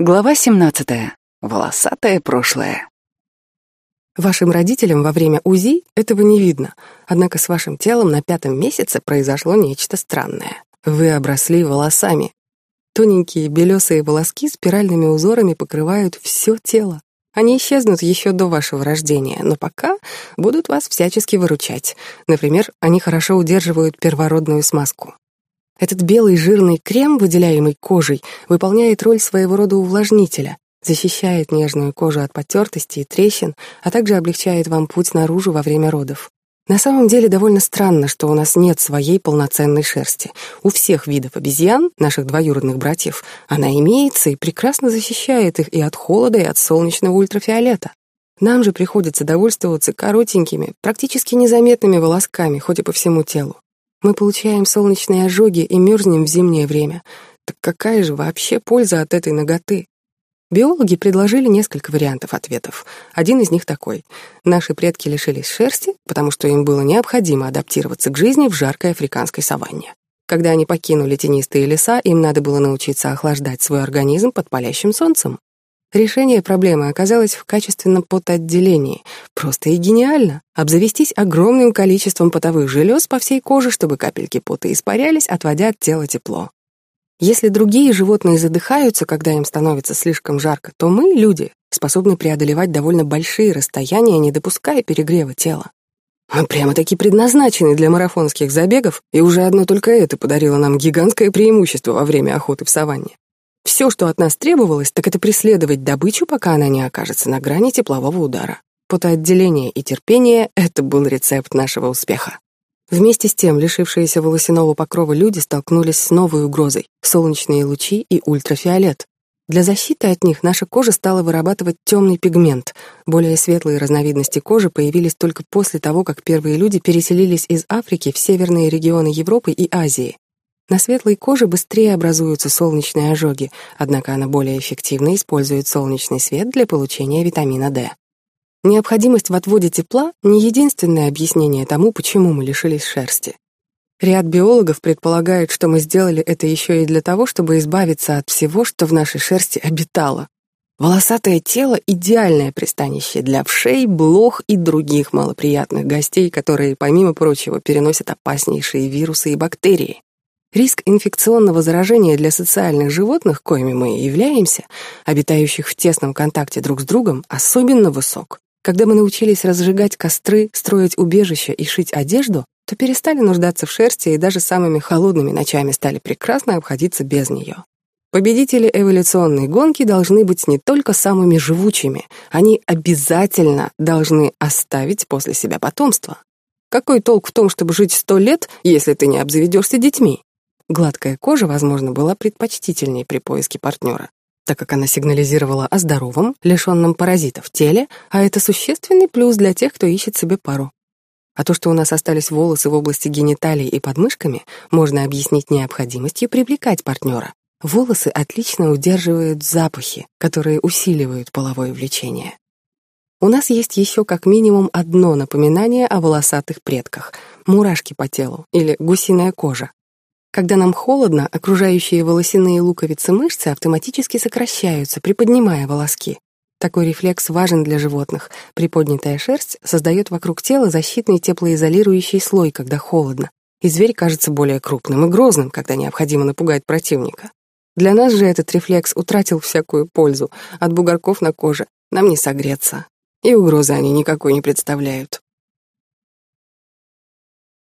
Глава 17. Волосатое прошлое. Вашим родителям во время УЗИ этого не видно, однако с вашим телом на пятом месяце произошло нечто странное. Вы обросли волосами. Тоненькие белесые волоски спиральными узорами покрывают все тело. Они исчезнут еще до вашего рождения, но пока будут вас всячески выручать. Например, они хорошо удерживают первородную смазку. Этот белый жирный крем, выделяемый кожей, выполняет роль своего рода увлажнителя, защищает нежную кожу от потертости и трещин, а также облегчает вам путь наружу во время родов. На самом деле довольно странно, что у нас нет своей полноценной шерсти. У всех видов обезьян, наших двоюродных братьев, она имеется и прекрасно защищает их и от холода, и от солнечного ультрафиолета. Нам же приходится довольствоваться коротенькими, практически незаметными волосками, хоть и по всему телу. Мы получаем солнечные ожоги и мерзнем в зимнее время. Так какая же вообще польза от этой ноготы? Биологи предложили несколько вариантов ответов. Один из них такой. Наши предки лишились шерсти, потому что им было необходимо адаптироваться к жизни в жаркой африканской саванне. Когда они покинули тенистые леса, им надо было научиться охлаждать свой организм под палящим солнцем. Решение проблемы оказалось в качественном потоотделении. Просто и гениально. Обзавестись огромным количеством потовых желез по всей коже, чтобы капельки пота испарялись, отводя от тела тепло. Если другие животные задыхаются, когда им становится слишком жарко, то мы, люди, способны преодолевать довольно большие расстояния, не допуская перегрева тела. Мы прямо-таки предназначены для марафонских забегов, и уже одно только это подарило нам гигантское преимущество во время охоты в саванне. Все, что от нас требовалось, так это преследовать добычу, пока она не окажется на грани теплового удара. Потоотделение и терпение — это был рецепт нашего успеха. Вместе с тем, лишившиеся волосяного покрова люди столкнулись с новой угрозой — солнечные лучи и ультрафиолет. Для защиты от них наша кожа стала вырабатывать темный пигмент. Более светлые разновидности кожи появились только после того, как первые люди переселились из Африки в северные регионы Европы и Азии. На светлой коже быстрее образуются солнечные ожоги, однако она более эффективно использует солнечный свет для получения витамина D. Необходимость в отводе тепла — не единственное объяснение тому, почему мы лишились шерсти. Ряд биологов предполагает, что мы сделали это еще и для того, чтобы избавиться от всего, что в нашей шерсти обитало. Волосатое тело — идеальное пристанище для вшей, блох и других малоприятных гостей, которые, помимо прочего, переносят опаснейшие вирусы и бактерии. Риск инфекционного заражения для социальных животных, коими мы и являемся, обитающих в тесном контакте друг с другом, особенно высок. Когда мы научились разжигать костры, строить убежища и шить одежду, то перестали нуждаться в шерсти и даже самыми холодными ночами стали прекрасно обходиться без нее. Победители эволюционной гонки должны быть не только самыми живучими, они обязательно должны оставить после себя потомство. Какой толк в том, чтобы жить сто лет, если ты не обзаведешься детьми? Гладкая кожа, возможно, была предпочтительней при поиске партнера, так как она сигнализировала о здоровом, лишенном паразитов теле, а это существенный плюс для тех, кто ищет себе пару. А то, что у нас остались волосы в области гениталий и подмышками, можно объяснить необходимостью привлекать партнера. Волосы отлично удерживают запахи, которые усиливают половое влечение. У нас есть еще как минимум одно напоминание о волосатых предках — мурашки по телу или гусиная кожа. Когда нам холодно, окружающие волосяные луковицы мышцы автоматически сокращаются, приподнимая волоски. Такой рефлекс важен для животных. Приподнятая шерсть создает вокруг тела защитный теплоизолирующий слой, когда холодно, и зверь кажется более крупным и грозным, когда необходимо напугать противника. Для нас же этот рефлекс утратил всякую пользу. От бугорков на коже нам не согреться. И угрозы они никакой не представляют.